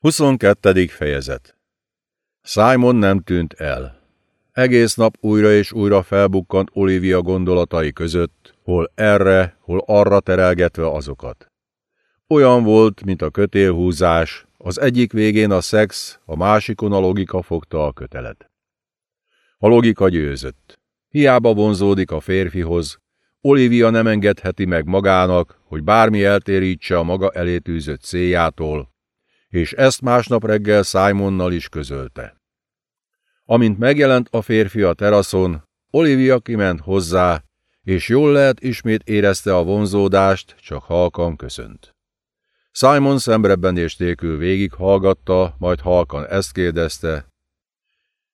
22. fejezet Simon nem tűnt el. Egész nap újra és újra felbukkant Olivia gondolatai között, hol erre, hol arra terelgetve azokat. Olyan volt, mint a kötélhúzás, az egyik végén a szex, a másikon a logika fogta a kötelet. A logika győzött. Hiába vonzódik a férfihoz, Olivia nem engedheti meg magának, hogy bármi eltérítse a maga elétűzött céljától, és ezt másnap reggel Simonnal is közölte. Amint megjelent a férfi a teraszon, Olivia kiment hozzá, és jól lehet ismét érezte a vonzódást, csak halkan köszönt. Simon és nélkül végighallgatta, majd halkan ezt kérdezte.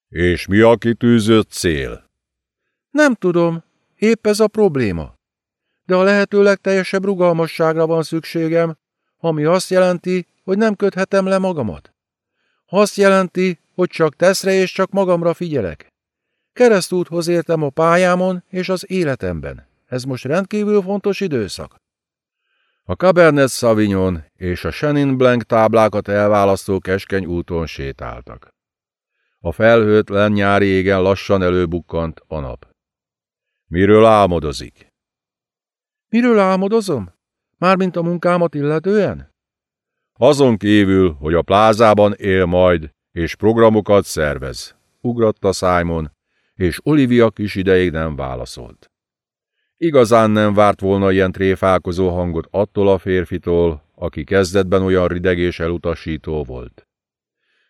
És mi a kitűzött cél? Nem tudom, épp ez a probléma. De a lehető legteljesebb rugalmasságra van szükségem, ami azt jelenti, hogy nem köthetem le magamat. Azt jelenti, hogy csak teszre és csak magamra figyelek. Keresztúthoz értem a pályámon és az életemben. Ez most rendkívül fontos időszak. A Cabernet Sauvignon és a Chenin Blanc táblákat elválasztó keskeny úton sétáltak. A felhőtlen nyári égen lassan előbukkant a nap. Miről álmodozik? Miről álmodozom? Mármint a munkámat illetően? Azon kívül, hogy a plázában él majd, és programokat szervez, ugratta Simon, és Olivia kis ideig nem válaszolt. Igazán nem várt volna ilyen tréfálkozó hangot attól a férfitól, aki kezdetben olyan rideg és elutasító volt.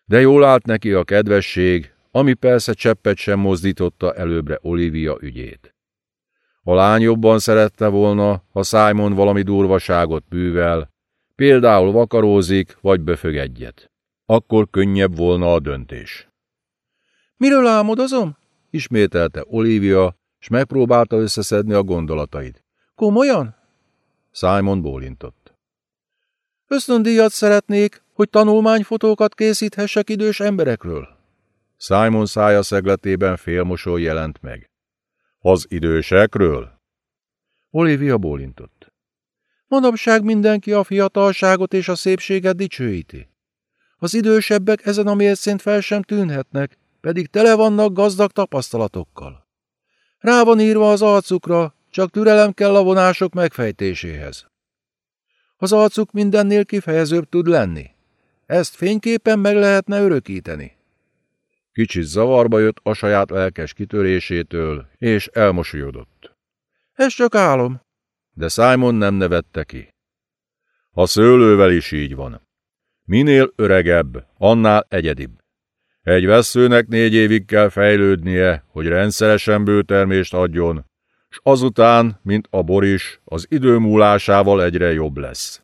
De jól állt neki a kedvesség, ami persze cseppet sem mozdította előbbre Olivia ügyét. A lány jobban szerette volna, ha Simon valami durvaságot bűvel, Például vakarózik, vagy böfög egyet. Akkor könnyebb volna a döntés. Miről álmodozom? ismételte Olivia, és megpróbálta összeszedni a gondolatait. Komolyan? Simon bólintott. Ösztöndíjat szeretnék, hogy tanulmányfotókat készíthessek idős emberekről. Simon szája szegletében félmosoly jelent meg. Az idősekről? Olivia bólintott. Manapság mindenki a fiatalságot és a szépséget dicsőíti. Az idősebbek ezen a mércén fel sem tűnhetnek, pedig tele vannak gazdag tapasztalatokkal. Rá van írva az arcukra, csak türelem kell a vonások megfejtéséhez. Az arcuk mindennél kifejezőbb tud lenni. Ezt fényképpen meg lehetne örökíteni. Kicsit zavarba jött a saját lelkes kitörésétől, és elmosolyodott. Ez csak álom, de Simon nem nevette ki. A szőlővel is így van. Minél öregebb, annál egyedibb. Egy veszőnek négy évig kell fejlődnie, hogy rendszeresen bőtermést adjon, s azután, mint a bor is, az idő múlásával egyre jobb lesz.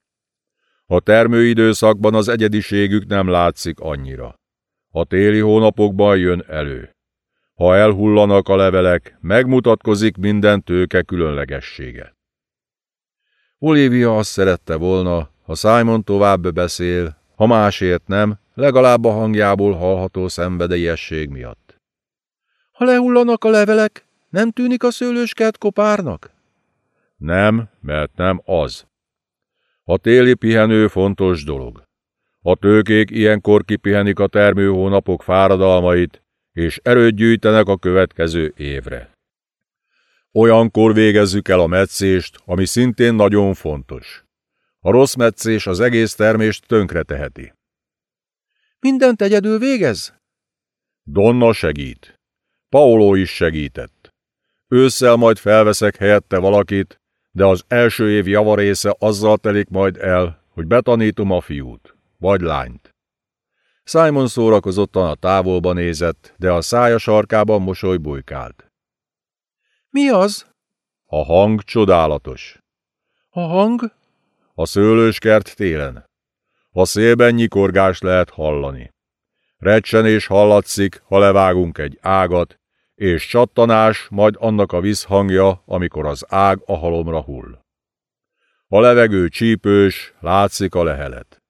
A termőidőszakban az egyediségük nem látszik annyira. A téli hónapokban jön elő. Ha elhullanak a levelek, megmutatkozik minden tőke különlegessége. Olivia azt szerette volna, ha Simon tovább beszél, ha másért nem, legalább a hangjából hallható szenvedélyesség miatt. Ha lehullanak a levelek, nem tűnik a szőlőskert kopárnak? Nem, mert nem az. A téli pihenő fontos dolog. A tőkék ilyenkor kipihenik a termőhónapok fáradalmait, és erőt gyűjtenek a következő évre. Olyankor végezzük el a metszést, ami szintén nagyon fontos. A rossz metszés az egész termést tönkre teheti. Mindent egyedül végez? Donna segít. Paolo is segített. Ősszel majd felveszek helyette valakit, de az első év javarésze azzal telik majd el, hogy betanítom a fiút, vagy lányt. Simon szórakozottan a távolba nézett, de a szája sarkában mosoly bujkált. Mi az? A hang csodálatos. A hang? A szőlőskert télen. A szélben nyikorgás lehet hallani. Recsenés hallatszik, ha levágunk egy ágat, és csattanás, majd annak a visszhangja, amikor az ág a halomra hull. A levegő csípős, látszik a lehelet.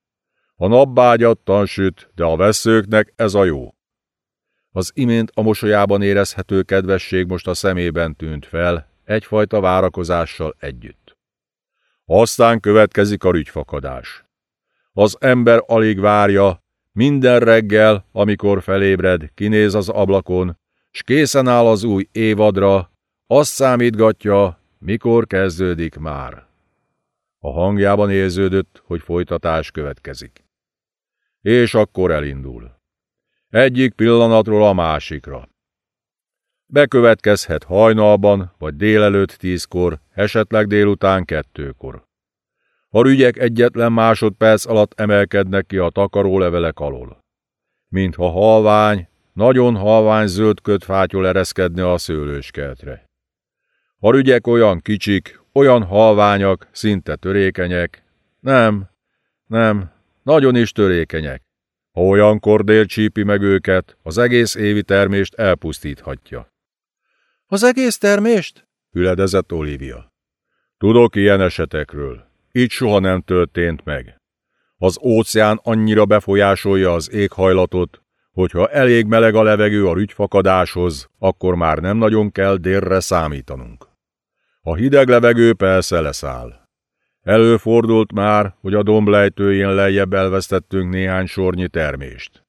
A napbágyattan süt, de a veszőknek ez a jó. Az imént a mosolyában érezhető kedvesség most a szemében tűnt fel, egyfajta várakozással együtt. Aztán következik a rügyfakadás. Az ember alig várja, Minden reggel, amikor felébred, kinéz az ablakon, s készen áll az új évadra, azt számítgatja, mikor kezdődik már. A hangjában érződött, hogy folytatás következik. És akkor elindul. Egyik pillanatról a másikra. Bekövetkezhet hajnalban, vagy délelőtt tízkor, esetleg délután kettőkor. A rügyek egyetlen másodperc alatt emelkednek ki a takarólevelek alól. Mintha halvány, nagyon halvány zöld köt fátyol ereszkedne a szőlőskertre. A rügyek olyan kicsik, olyan halványak, szinte törékenyek. Nem, nem, nagyon is törékenyek. Ha olyan kordél csípi meg őket, az egész évi termést elpusztíthatja. Az egész termést? Hüledezett Olivia. Tudok ilyen esetekről. Így soha nem történt meg. Az óceán annyira befolyásolja az éghajlatot, hogyha elég meleg a levegő a rügyfakadáshoz, akkor már nem nagyon kell délre számítanunk. A hideg levegő persze leszáll. Előfordult már, hogy a domblejtőjén lejjebb elvesztettünk néhány sornyi termést.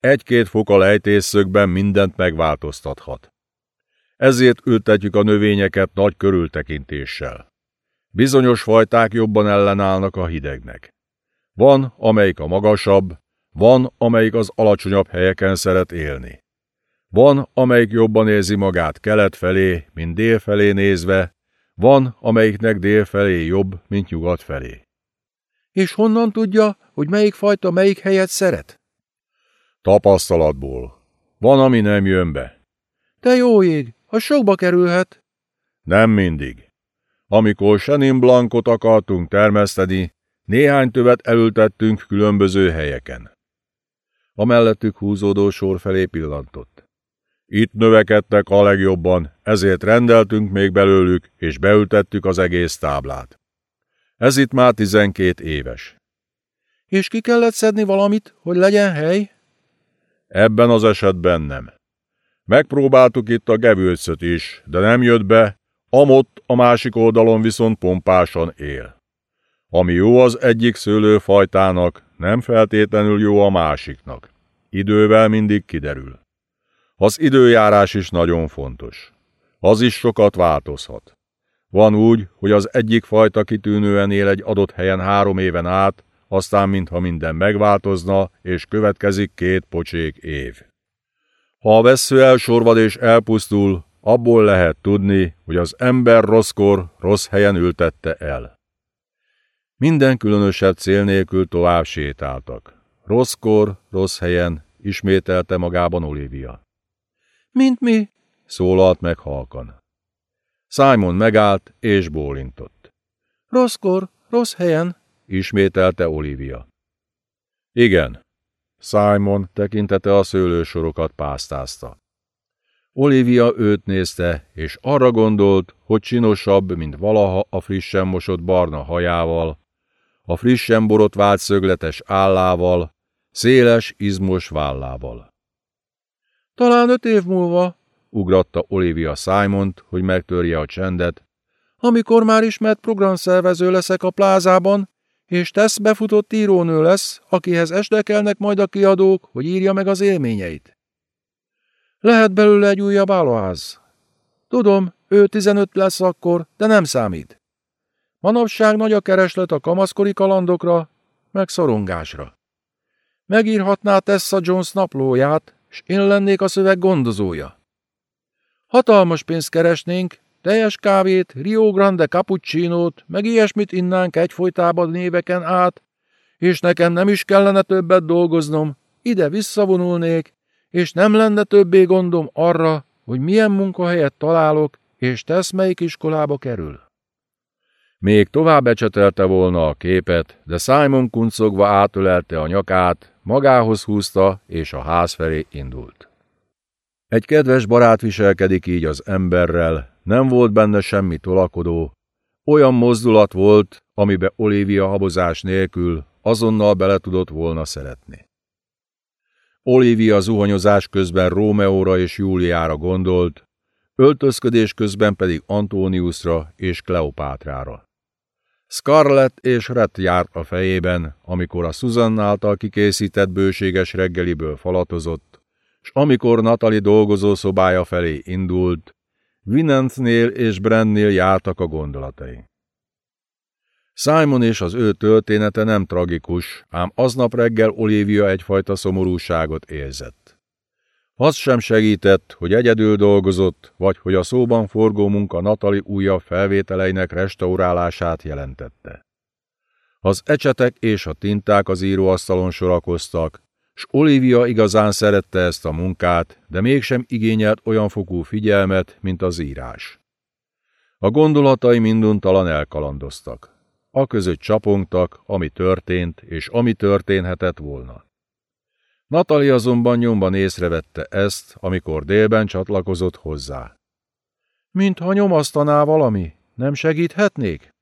Egy-két fok a lejtésszögben mindent megváltoztathat. Ezért ültetjük a növényeket nagy körültekintéssel. Bizonyos fajták jobban ellenállnak a hidegnek. Van, amelyik a magasabb, van, amelyik az alacsonyabb helyeken szeret élni. Van, amelyik jobban érzi magát kelet felé, mint dél felé nézve, van, amelyiknek dél felé jobb, mint nyugat felé. És honnan tudja, hogy melyik fajta melyik helyet szeret? Tapasztalatból. Van, ami nem jön be. Te jó ég, a sokba kerülhet. Nem mindig. Amikor Chenin Blancot akartunk termeszteni, néhány tövet elültettünk különböző helyeken. A mellettük húzódó sor felé pillantott. Itt növekedtek a legjobban, ezért rendeltünk még belőlük, és beültettük az egész táblát. Ez itt már tizenkét éves. És ki kellett szedni valamit, hogy legyen hely? Ebben az esetben nem. Megpróbáltuk itt a gevőcöt is, de nem jött be, amott a másik oldalon viszont pompásan él. Ami jó az egyik szőlőfajtának, nem feltétlenül jó a másiknak. Idővel mindig kiderül. Az időjárás is nagyon fontos. Az is sokat változhat. Van úgy, hogy az egyik fajta kitűnően él egy adott helyen három éven át, aztán mintha minden megváltozna, és következik két pocsék év. Ha a vesző elsorvad és elpusztul, abból lehet tudni, hogy az ember rosszkor rossz helyen ültette el. Minden különösebb cél nélkül tovább sétáltak. Rosszkor, rossz helyen, ismételte magában Olivia. Mint mi? szólalt meg halkan. Simon megállt és bólintott. Rosszkor, rossz helyen, ismételte Olivia. Igen. Simon tekintete a szőlősorokat pásztázta. Olivia őt nézte, és arra gondolt, hogy csinosabb, mint valaha a frissen mosott barna hajával, a frissen borotvált szögletes állával, széles, izmos vállával. Talán öt év múlva, ugratta Olivia Simont, hogy megtörje a csendet, amikor már ismert programszervező leszek a plázában, és tesz befutott írónő lesz, akihez esdekelnek majd a kiadók, hogy írja meg az élményeit. Lehet belőle egy újabb állóház. Tudom, ő 15 lesz akkor, de nem számít. Manapság nagy a kereslet a kamaszkori kalandokra, meg szorongásra. Megírhatná Tessa Jones naplóját, s én lennék a szöveg gondozója. Hatalmas pénzt keresnénk, teljes kávét, Rio Grande cappuccinót, meg ilyesmit innánk egyfolytában néveken át, és nekem nem is kellene többet dolgoznom, ide visszavonulnék, és nem lenne többé gondom arra, hogy milyen munkahelyet találok, és tesz melyik iskolába kerül. Még tovább ecsetelte volna a képet, de Simon kuncogva átölelte a nyakát, magához húzta, és a ház felé indult. Egy kedves barát viselkedik így az emberrel, nem volt benne semmi tolakodó, olyan mozdulat volt, amibe Olivia habozás nélkül azonnal bele tudott volna szeretni. Olivia zuhanyozás közben Rómeóra és Júliára gondolt, öltözködés közben pedig Antóniusra és Kleopátrára. Scarlett és Rett járt a fejében, amikor a Susan által kikészített bőséges reggeliből falatozott, s amikor Natali dolgozó szobája felé indult, Vinantnél és Brennél jártak a gondolatai. Simon és az ő története nem tragikus, ám aznap reggel Olivia egyfajta szomorúságot érzett. Az sem segített, hogy egyedül dolgozott, vagy hogy a szóban forgó munka Natali újabb felvételeinek restaurálását jelentette. Az ecsetek és a tinták az íróasztalon sorakoztak, s Olivia igazán szerette ezt a munkát, de mégsem igényelt olyan fokú figyelmet, mint az írás. A gondolatai minduntalan elkalandoztak. A között csapongtak, ami történt, és ami történhetett volna. Natali azonban nyomban észrevette ezt, amikor délben csatlakozott hozzá. Mintha nyomasztaná valami, nem segíthetnék?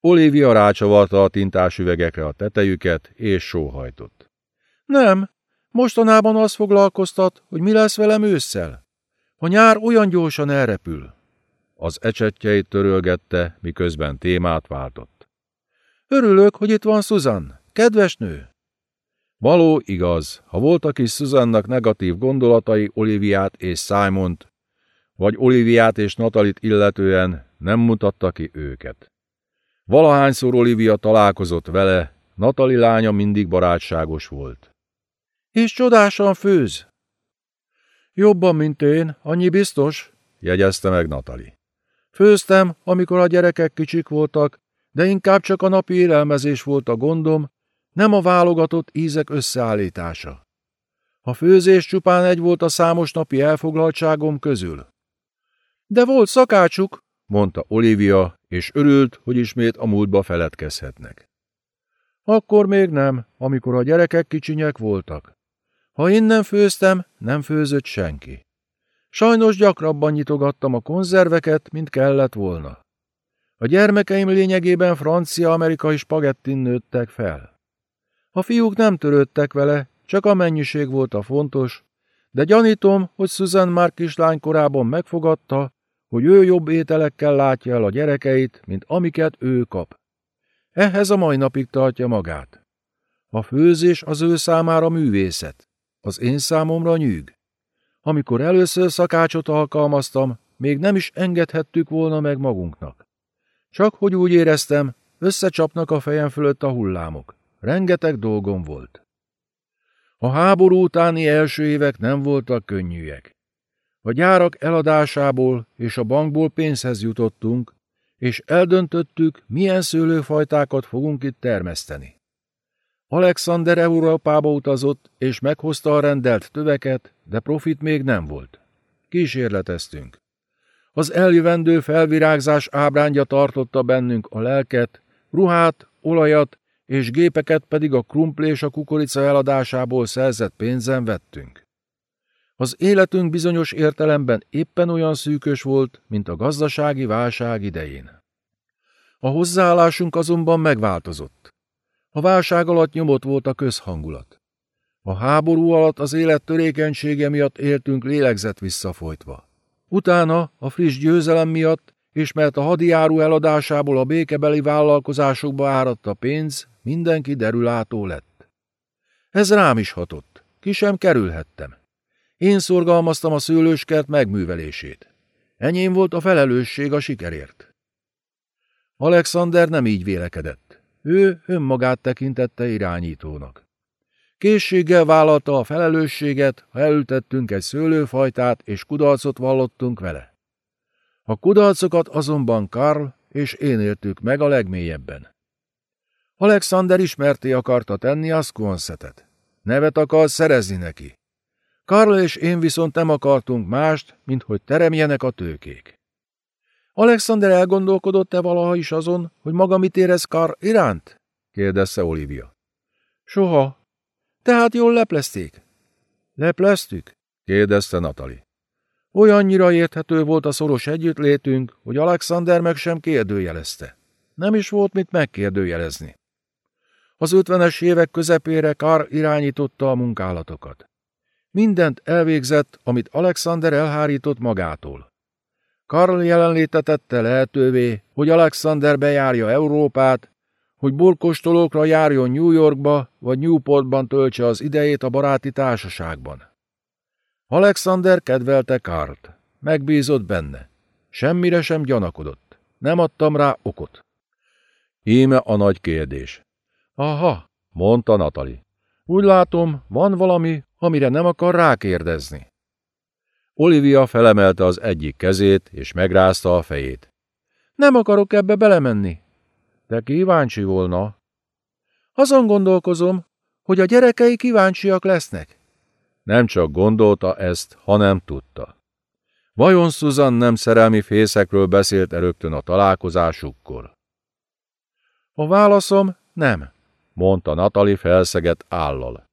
Olivia rácsavarta a tintás üvegekre a tetejüket, és sóhajtott. Nem, mostanában az foglalkoztat, hogy mi lesz velem ősszel. A nyár olyan gyorsan elrepül. Az ecsetjeit törölgette, miközben témát váltott. Örülök, hogy itt van Susan, kedves nő. Való igaz, ha voltak is Susannak negatív gondolatai Oliviát és Simont, vagy Oliviát és Natalit illetően nem mutatta ki őket. Valahányszor Olivia találkozott vele, Natali lánya mindig barátságos volt. És csodásan főz. Jobban, mint én, annyi biztos, jegyezte meg Natali. Főztem, amikor a gyerekek kicsik voltak, de inkább csak a napi élelmezés volt a gondom, nem a válogatott ízek összeállítása. A főzés csupán egy volt a számos napi elfoglaltságom közül. De volt szakácsuk, mondta Olivia, és örült, hogy ismét a múltba feledkezhetnek. Akkor még nem, amikor a gyerekek kicsinyek voltak. Ha én nem főztem, nem főzött senki. Sajnos gyakrabban nyitogattam a konzerveket, mint kellett volna. A gyermekeim lényegében francia-amerikai spagettin nőttek fel. A fiúk nem törődtek vele, csak a mennyiség volt a fontos, de gyanítom, hogy Susan már kislány korában megfogadta, hogy ő jobb ételekkel látja el a gyerekeit, mint amiket ő kap. Ehhez a mai napig tartja magát. A főzés az ő számára művészet, az én számomra nyűg. Amikor először szakácsot alkalmaztam, még nem is engedhettük volna meg magunknak. Csak hogy úgy éreztem, összecsapnak a fejem fölött a hullámok. Rengeteg dolgom volt. A háború utáni első évek nem voltak könnyűek. A gyárak eladásából és a bankból pénzhez jutottunk, és eldöntöttük, milyen szőlőfajtákat fogunk itt termeszteni. Alexander Európába utazott, és meghozta a rendelt töveket, de profit még nem volt. Kísérleteztünk. Az eljövendő felvirágzás ábrányja tartotta bennünk a lelket, ruhát, olajat és gépeket pedig a krumpli és a kukorica eladásából szerzett pénzen vettünk. Az életünk bizonyos értelemben éppen olyan szűkös volt, mint a gazdasági válság idején. A hozzáállásunk azonban megváltozott. A válság alatt nyomott volt a közhangulat. A háború alatt az élet törékenysége miatt éltünk lélegzet visszafolytva. Utána a friss győzelem miatt, és mert a hadiáru eladásából a békebeli vállalkozásokba áradt a pénz, mindenki derülátó lett. Ez rám is hatott, ki sem kerülhettem. Én szorgalmaztam a szőlőskert megművelését. Enyém volt a felelősség a sikerért. Alexander nem így vélekedett. Ő önmagát tekintette irányítónak. Készséggel vállalta a felelősséget, ha elültettünk egy szőlőfajtát, és kudarcot vallottunk vele. A kudarcokat azonban Karl és én éltük meg a legmélyebben. Alexander ismerté akarta tenni a Squansetet. Nevet akar szerezni neki. Karl és én viszont nem akartunk mást, mint hogy teremjenek a tőkék. Alexander elgondolkodott-e valaha is azon, hogy maga mit érez Karl iránt? kérdezte Olivia. Soha. Tehát jól leplezték? Lepleztük? kérdezte Natali. Olyannyira érthető volt a szoros együttlétünk, hogy Alexander meg sem kérdőjelezte. Nem is volt mit megkérdőjelezni. Az ötvenes évek közepére Kár irányította a munkálatokat. Mindent elvégzett, amit Alexander elhárított magától. Karl jelenléte tette lehetővé, hogy Alexander bejárja Európát, hogy burkostolókra járjon New Yorkba vagy Newportban töltse az idejét a baráti társaságban. Alexander kedvelte Karlt, megbízott benne. Semmire sem gyanakodott. Nem adtam rá okot. Íme a nagy kérdés. Aha, mondta Natali. Úgy látom, van valami, amire nem akar rákérdezni. Olivia felemelte az egyik kezét, és megrázta a fejét. Nem akarok ebbe belemenni. De kíváncsi volna. Azon gondolkozom, hogy a gyerekei kíváncsiak lesznek. Nem csak gondolta ezt, hanem tudta. Vajon Susan nem szerelmi fészekről beszélt -e rögtön a találkozásukkor? A válaszom nem, mondta Natali felszegett állal.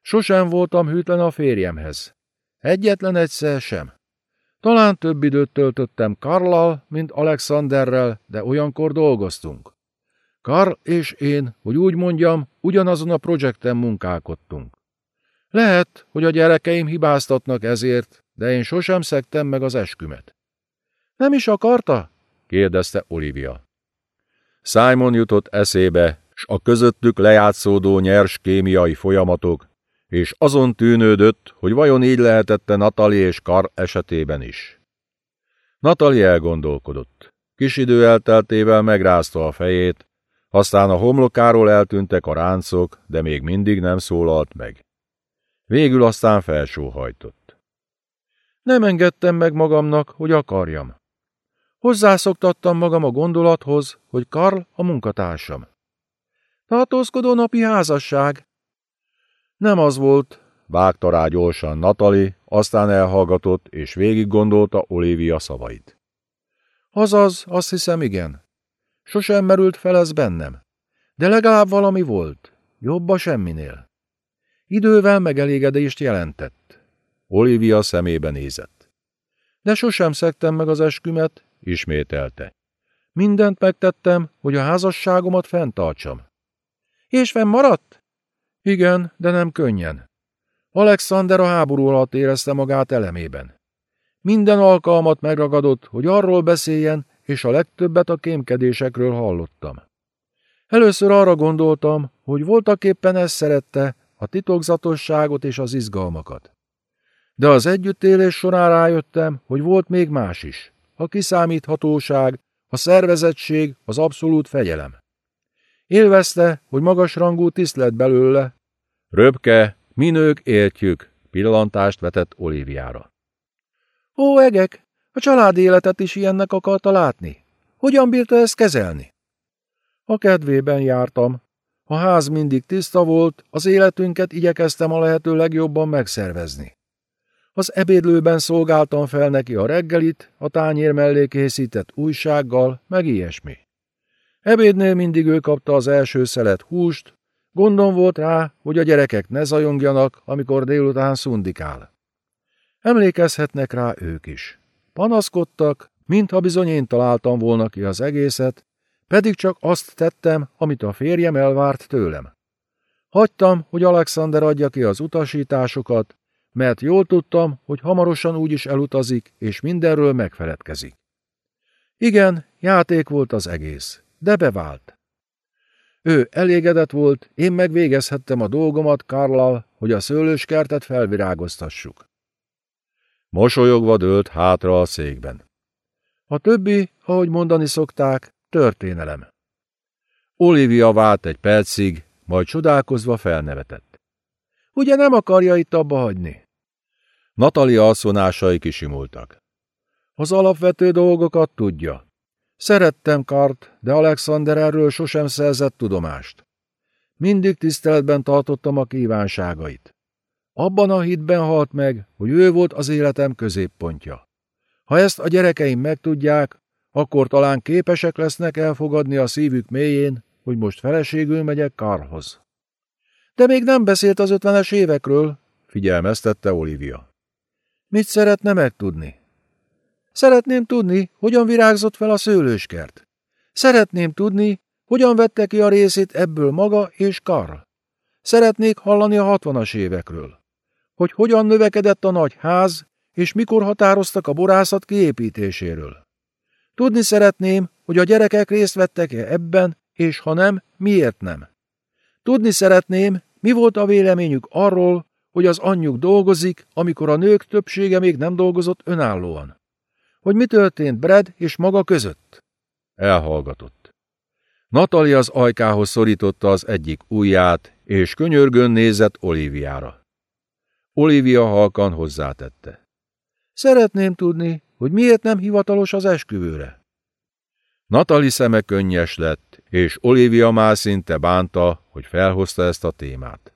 Sosem voltam hűtlen a férjemhez. Egyetlen egyszer sem. Talán több időt töltöttem Karlal, mint Alexanderrel, de olyankor dolgoztunk. Karl és én, hogy úgy mondjam, ugyanazon a projekten munkálkodtunk. Lehet, hogy a gyerekeim hibáztatnak ezért, de én sosem szektem meg az eskümet. Nem is akarta? kérdezte Olivia. Simon jutott eszébe, s a közöttük lejátszódó nyers kémiai folyamatok, és azon tűnődött, hogy vajon így lehetette Natali és Kar esetében is. Natali elgondolkodott. Kis idő elteltével megrázta a fejét, aztán a homlokáról eltűntek a ráncok, de még mindig nem szólalt meg. Végül aztán felsóhajtott. Nem engedtem meg magamnak, hogy akarjam. Hozzászoktattam magam a gondolathoz, hogy Karl a munkatársam. Tartózkodó napi házasság. Nem az volt, vágta rá gyorsan Natali, aztán elhallgatott, és végig gondolta Olivia szavait. Azaz, azt hiszem, igen. Sosem merült fel ez bennem. De legalább valami volt. Jobb a semminél. Idővel megelégedést jelentett. Olivia szemébe nézett. De sosem szektem meg az eskümet, ismételte. Mindent megtettem, hogy a házasságomat fenntartsam. És fennmaradt? Igen, de nem könnyen. Alexander a háború alatt érezte magát elemében. Minden alkalmat megragadott, hogy arról beszéljen, és a legtöbbet a kémkedésekről hallottam. Először arra gondoltam, hogy voltaképpen ezt szerette, a titokzatosságot és az izgalmakat. De az együttélés során rájöttem, hogy volt még más is. A kiszámíthatóság, a szervezettség, az abszolút fegyelem. Élvezte, hogy magas rangú tiszt lett belőle. Röbke, minők értjük, pillantást vetett Oliviára. Ó, egek, a családi életet is ilyennek akarta látni. Hogyan bírta ezt kezelni? A kedvében jártam. A ház mindig tiszta volt, az életünket igyekeztem a lehető legjobban megszervezni. Az ebédlőben szolgáltam fel neki a reggelit, a tányér mellé készített újsággal, meg ilyesmi. Ebédnél mindig ő kapta az első szelet húst, gondom volt rá, hogy a gyerekek ne zajongjanak, amikor délután szundikál. Emlékezhetnek rá ők is. Panaszkodtak, mintha bizony én találtam volna ki az egészet, pedig csak azt tettem, amit a férjem elvárt tőlem. Hagytam, hogy Alexander adja ki az utasításokat, mert jól tudtam, hogy hamarosan úgyis elutazik, és mindenről megfeledkezik. Igen, játék volt az egész, de bevált. Ő elégedett volt, én meg végezhettem a dolgomat Karlal, hogy a szőlőskertet felvirágoztassuk. Mosolyogva dőlt hátra a székben. A többi, ahogy mondani szokták, történelem. Olivia vált egy percig, majd csodálkozva felnevetett. Ugye nem akarja itt abba hagyni? Natali alszonásai kisimultak. Az alapvető dolgokat tudja. Szerettem Kart, de Alexander erről sosem szerzett tudomást. Mindig tiszteletben tartottam a kívánságait. Abban a hitben halt meg, hogy ő volt az életem középpontja. Ha ezt a gyerekeim megtudják, akkor talán képesek lesznek elfogadni a szívük mélyén, hogy most feleségül megyek Karlhoz. De még nem beszélt az ötvenes évekről, figyelmeztette Olivia. Mit szeretne megtudni? Szeretném tudni, hogyan virágzott fel a szőlőskert. Szeretném tudni, hogyan vette ki a részét ebből maga és Karl. Szeretnék hallani a hatvanas évekről. Hogy hogyan növekedett a nagy ház, és mikor határoztak a borászat kiépítéséről. Tudni szeretném, hogy a gyerekek részt vettek-e ebben, és ha nem, miért nem. Tudni szeretném, mi volt a véleményük arról, hogy az anyjuk dolgozik, amikor a nők többsége még nem dolgozott önállóan. Hogy mi történt Brad és maga között? Elhallgatott. Natalia az ajkához szorította az egyik ujját, és könyörgön nézett Oliviára. Olivia halkan hozzátette. Szeretném tudni, hogy miért nem hivatalos az esküvőre. Natali szeme könnyes lett, és Olivia már szinte bánta, hogy felhozta ezt a témát.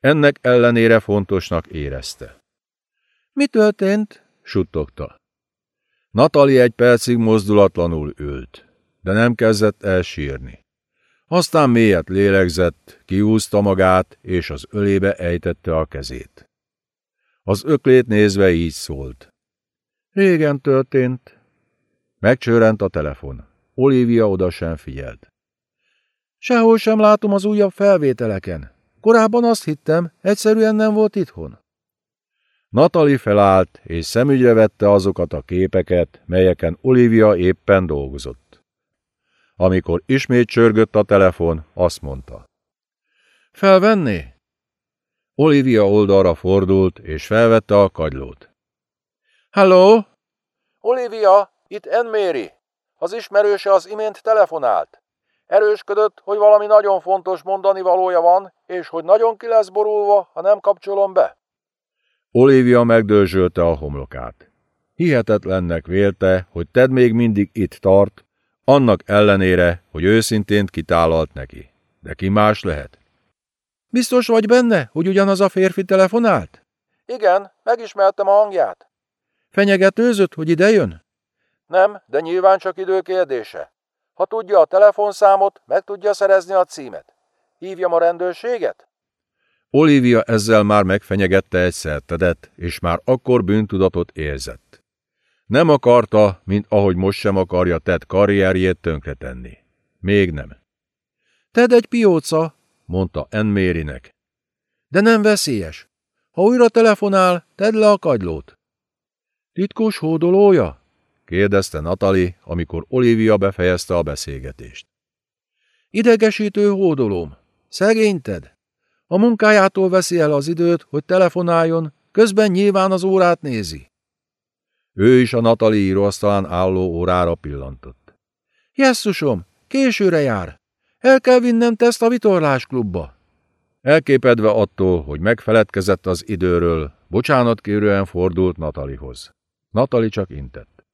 Ennek ellenére fontosnak érezte. Mi történt? suttogta. Natali egy percig mozdulatlanul ült, de nem kezdett el sírni. Aztán mélyet lélegzett, kiúzta magát, és az ölébe ejtette a kezét. Az öklét nézve így szólt. Régen történt. Megcsörent a telefon. Olivia oda sem figyelt. Sehol sem látom az újabb felvételeken. Korábban azt hittem, egyszerűen nem volt itthon. Natali felállt, és szemügyre vette azokat a képeket, melyeken Olivia éppen dolgozott. Amikor ismét csörgött a telefon, azt mondta. Felvenné? Olivia oldalra fordult, és felvette a kagylót. Hello? Olivia, itt Ann Mary. Az ismerőse az imént telefonált. Erősködött, hogy valami nagyon fontos mondani valója van, és hogy nagyon ki lesz borulva, ha nem kapcsolom be. Olivia megdörzsölte a homlokát. Hihetetlennek vélte, hogy Ted még mindig itt tart, annak ellenére, hogy őszintén kitálalt neki. De ki más lehet? Biztos vagy benne, hogy ugyanaz a férfi telefonált? Igen, megismertem a hangját. Fenyegetőzött, hogy ide jön? Nem, de nyilván csak idő kérdése. Ha tudja a telefonszámot, meg tudja szerezni a címet. Hívjam a rendőrséget? Olivia ezzel már megfenyegette egyszer Tedet, és már akkor bűntudatot érzett. Nem akarta, mint ahogy most sem akarja Ted karrierjét tönkretenni. Még nem. Ted egy pióca, mondta Enmérinek. De nem veszélyes. Ha újra telefonál, tedd le a kagylót. Titkos hódolója? kérdezte Natali, amikor Olivia befejezte a beszélgetést. Idegesítő hódolóm. Szegényted? A munkájától veszi el az időt, hogy telefonáljon, közben nyilván az órát nézi. Ő is a Natali íróasztalán álló órára pillantott. Jesszusom, későre jár. El kell vinnem teszt a vitorlásklubba. Elképedve attól, hogy megfeledkezett az időről, bocsánat kérően fordult Natalihoz. Natali csak intett.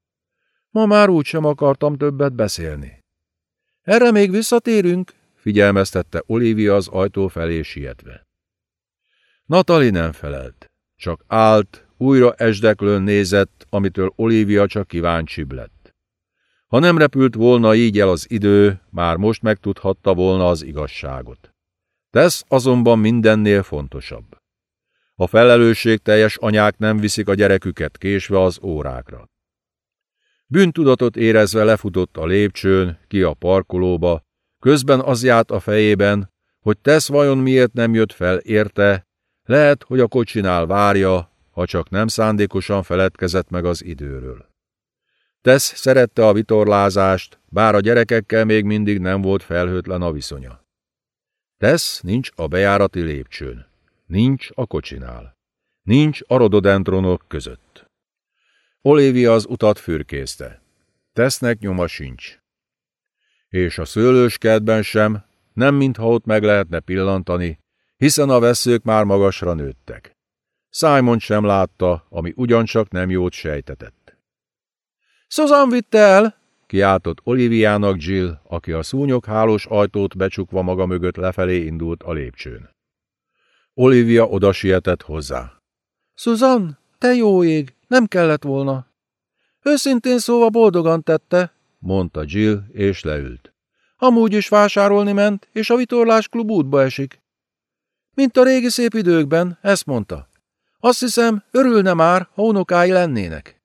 Ma már úgy sem akartam többet beszélni. Erre még visszatérünk, figyelmeztette Olivia az ajtó felé sietve. Natali nem felelt, csak állt, újra esdeklőn nézett, amitől Olivia csak kíváncsibb lett. Ha nem repült volna így el az idő, már most megtudhatta volna az igazságot. Tesz azonban mindennél fontosabb. A felelősségteljes anyák nem viszik a gyereküket késve az órákra. Bűntudatot érezve lefutott a lépcsőn, ki a parkolóba, közben az járt a fejében, hogy tesz vajon miért nem jött fel érte, lehet, hogy a kocsinál várja, ha csak nem szándékosan feledkezett meg az időről. Tesz szerette a vitorlázást, bár a gyerekekkel még mindig nem volt felhőtlen a viszonya. Tesz nincs a bejárati lépcsőn, nincs a kocsinál, nincs a rododendronok között. Olivia az utat fürkészte. Tesznek nyoma sincs. És a szőlőskertben sem, nem mintha ott meg lehetne pillantani, hiszen a veszők már magasra nőttek. Simon sem látta, ami ugyancsak nem jót sejtetett. Susan vitte el! kiáltott Oliviának Jill, aki a szúnyoghálós ajtót becsukva maga mögött lefelé indult a lépcsőn. Olivia oda sietett hozzá. Susan, te jó ég, nem kellett volna. Őszintén szóval boldogan tette, mondta Jill, és leült. Amúgy is vásárolni ment, és a vitorlás klub útba esik. Mint a régi szép időkben, ezt mondta. Azt hiszem, örülne már, ha unokái lennének.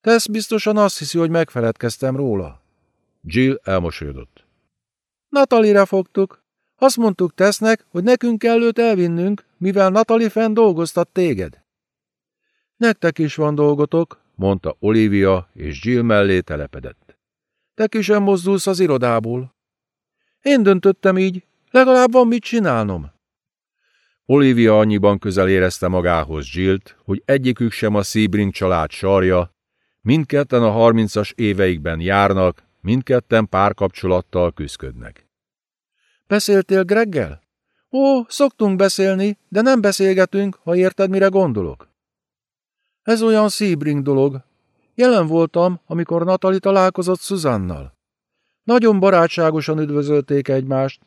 Tesz biztosan azt hiszi, hogy megfeledkeztem róla. Jill elmosolyodott. Natalira fogtuk. Azt mondtuk Tesznek, hogy nekünk kell őt elvinnünk, mivel Natali fenn dolgoztat téged. Nektek is van dolgotok, mondta Olivia, és Jill mellé telepedett. Te ki sem mozdulsz az irodából. Én döntöttem így, legalább van mit csinálnom. Olivia annyiban közel érezte magához Jillt, hogy egyikük sem a Sebring család sarja, mindketten a harmincas éveikben járnak, mindketten párkapcsolattal küzdködnek. Beszéltél Greggel? Ó, szoktunk beszélni, de nem beszélgetünk, ha érted, mire gondolok. Ez olyan Sebring dolog. Jelen voltam, amikor Natali találkozott Szuzannal. Nagyon barátságosan üdvözölték egymást,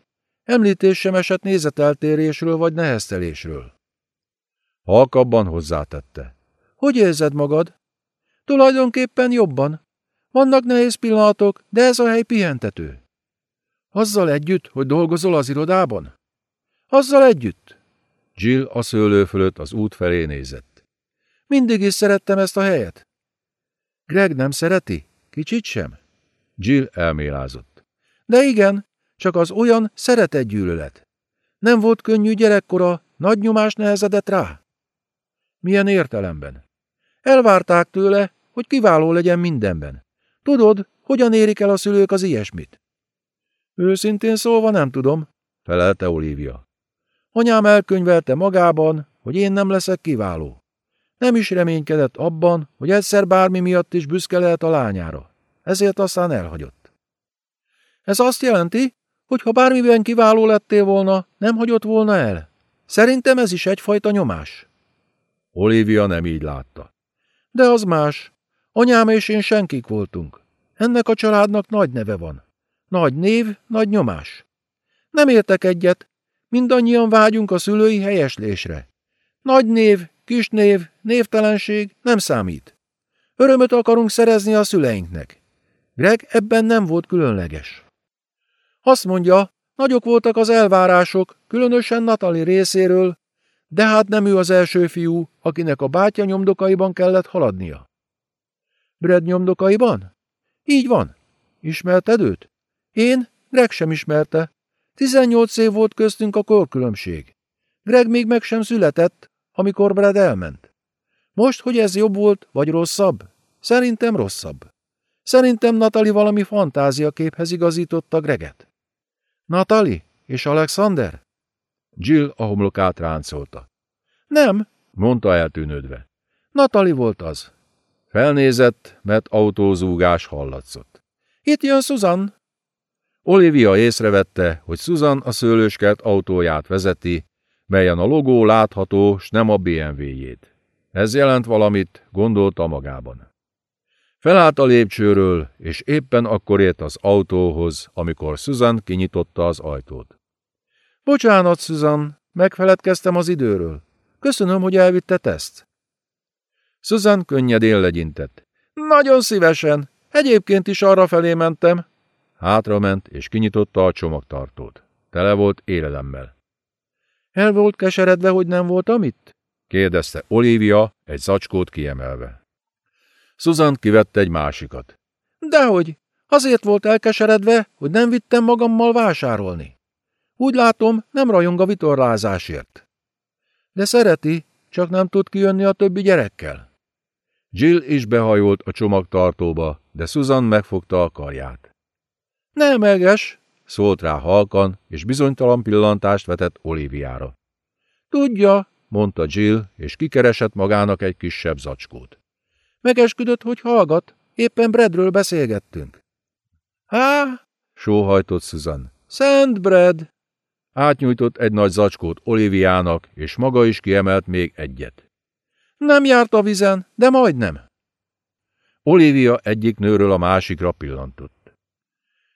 említés sem esett nézeteltérésről vagy neheztelésről. Halkabban hozzátette. Hogy érzed magad? Tulajdonképpen jobban. Vannak nehéz pillanatok, de ez a hely pihentető. Azzal együtt, hogy dolgozol az irodában? Azzal együtt. Jill a szőlő fölött az út felé nézett. Mindig is szerettem ezt a helyet. Greg nem szereti? Kicsit sem? Jill elmélázott. De igen, csak az olyan szeretett gyűlölet. Nem volt könnyű gyerekkora, nagy nyomás nehezedett rá. Milyen értelemben? Elvárták tőle, hogy kiváló legyen mindenben. Tudod, hogyan érik el a szülők az ilyesmit? Őszintén szólva nem tudom, felelte Olivia. Anyám elkönyvelte magában, hogy én nem leszek kiváló. Nem is reménykedett abban, hogy egyszer bármi miatt is büszke lehet a lányára. Ezért aztán elhagyott. Ez azt jelenti, hogy ha bármiben kiváló lettél volna, nem hagyott volna el. Szerintem ez is egyfajta nyomás. Olivia nem így látta. De az más. Anyám és én senkik voltunk. Ennek a családnak nagy neve van. Nagy név, nagy nyomás. Nem értek egyet, mindannyian vágyunk a szülői helyeslésre. Nagy név, kis név, névtelenség nem számít. Örömöt akarunk szerezni a szüleinknek. Greg ebben nem volt különleges. Azt mondja, nagyok voltak az elvárások, különösen Natali részéről, de hát nem ő az első fiú, akinek a bátya nyomdokaiban kellett haladnia. Brad nyomdokaiban? Így van. Ismerted őt? Én? Greg sem ismerte. Tizennyolc év volt köztünk a korkülönbség. Greg még meg sem született, amikor Brad elment. Most, hogy ez jobb volt, vagy rosszabb? Szerintem rosszabb. Szerintem Natali valami fantáziaképhez igazította Greget. Natali és Alexander? Jill a homlokát ráncolta. Nem, mondta eltűnődve. Natali volt az. Felnézett, mert autózúgás hallatszott. Itt jön Susan. Olivia észrevette, hogy Susan a szőlőskert autóját vezeti, melyen a logó látható, s nem a BMW-jét. Ez jelent valamit, gondolta magában. Felállt a lépcsőről, és éppen akkor ért az autóhoz, amikor Susan kinyitotta az ajtót. Bocsánat, Susan, megfeledkeztem az időről. Köszönöm, hogy elvitte ezt. Susan könnyedén legyintett. Nagyon szívesen. Egyébként is arra felé mentem. Hátra ment, és kinyitotta a csomagtartót. Tele volt élelemmel. El volt keseredve, hogy nem voltam itt? Kérdezte Olivia, egy zacskót kiemelve. Susan kivette egy másikat. Dehogy, azért volt elkeseredve, hogy nem vittem magammal vásárolni. Úgy látom, nem rajong a vitorlázásért. De szereti, csak nem tud kijönni a többi gyerekkel. Jill is behajolt a csomagtartóba, de Susan megfogta a karját. Nem eges, szólt rá halkan, és bizonytalan pillantást vetett Oliviára. Tudja, mondta Jill, és kikeresett magának egy kisebb zacskót. Megesküdött, hogy hallgat. Éppen Bradről beszélgettünk. Há, sóhajtott Susan. Szent Brad! Átnyújtott egy nagy zacskót Oliviának, és maga is kiemelt még egyet. Nem járt a vizen, de majdnem. Olivia egyik nőről a másikra pillantott.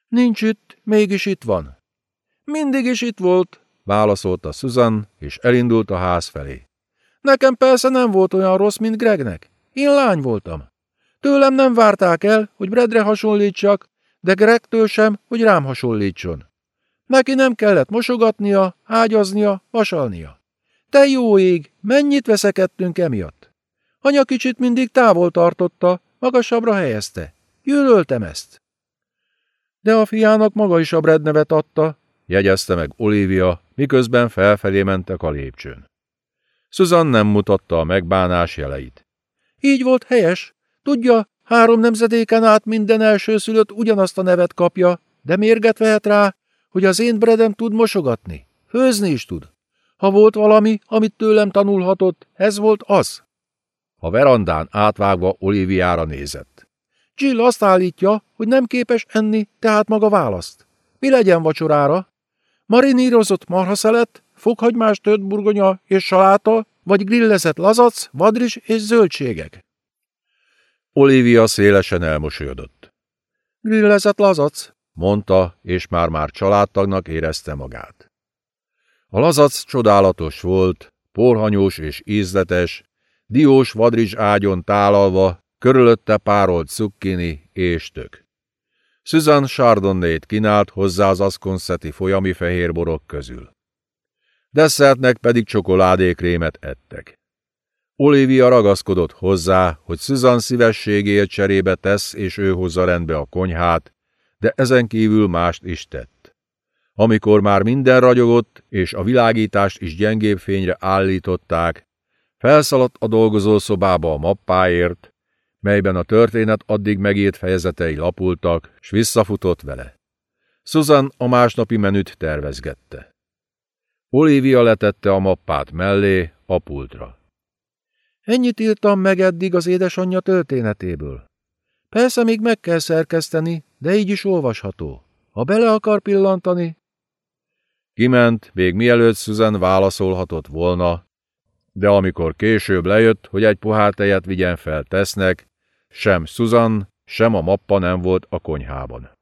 Nincs itt, mégis itt van. Mindig is itt volt, válaszolta Susan, és elindult a ház felé. Nekem persze nem volt olyan rossz, mint Gregnek. Én lány voltam. Tőlem nem várták el, hogy Bredre hasonlítsak, de Gregtől sem, hogy rám hasonlítson. Neki nem kellett mosogatnia, ágyaznia, vasalnia. Te jó ég, mennyit veszekedtünk emiatt? Anya kicsit mindig távol tartotta, magasabbra helyezte. Gyűlöltem ezt. De a fiának maga is a Brad nevet adta, jegyezte meg Olivia, miközben felfelé mentek a lépcsőn. Susan nem mutatta a megbánás jeleit. Így volt helyes. Tudja, három nemzedéken át minden elsőszülött ugyanazt a nevet kapja, de mérget vehet rá, hogy az én bredem tud mosogatni. Főzni is tud. Ha volt valami, amit tőlem tanulhatott, ez volt az. A verandán átvágva Oliviára nézett. Jill azt állítja, hogy nem képes enni, tehát maga választ. Mi legyen vacsorára? Marinírozott marhaszelet, fokhagymás tört burgonya és saláta, vagy grillezett lazac, vadris és zöldségek? Olivia szélesen elmosolyodott. Grillezett lazac, mondta, és már-már családtagnak érezte magát. A lazac csodálatos volt, porhanyós és ízletes, diós vadrizs ágyon tálalva, körülötte párolt cukkini és tök. Susan Chardonnay-t kínált hozzá az aszkonszeti folyami fehérborok közül. Desszertnek pedig csokoládékrémet ettek. Olivia ragaszkodott hozzá, hogy Susan szívességért cserébe tesz, és ő hozza rendbe a konyhát, de ezen kívül mást is tett. Amikor már minden ragyogott, és a világítást is gyengébb fényre állították, felszaladt a dolgozószobába a mappáért, melyben a történet addig megírt fejezetei lapultak, s visszafutott vele. Susan a másnapi menüt tervezgette. Olivia letette a mappát mellé, a pultra. Ennyit írtam meg eddig az édesanyja történetéből. Persze még meg kell szerkeszteni, de így is olvasható. Ha bele akar pillantani... Kiment, még mielőtt Susan válaszolhatott volna, de amikor később lejött, hogy egy pohár tejet vigyen fel tesznek, sem Susan, sem a mappa nem volt a konyhában.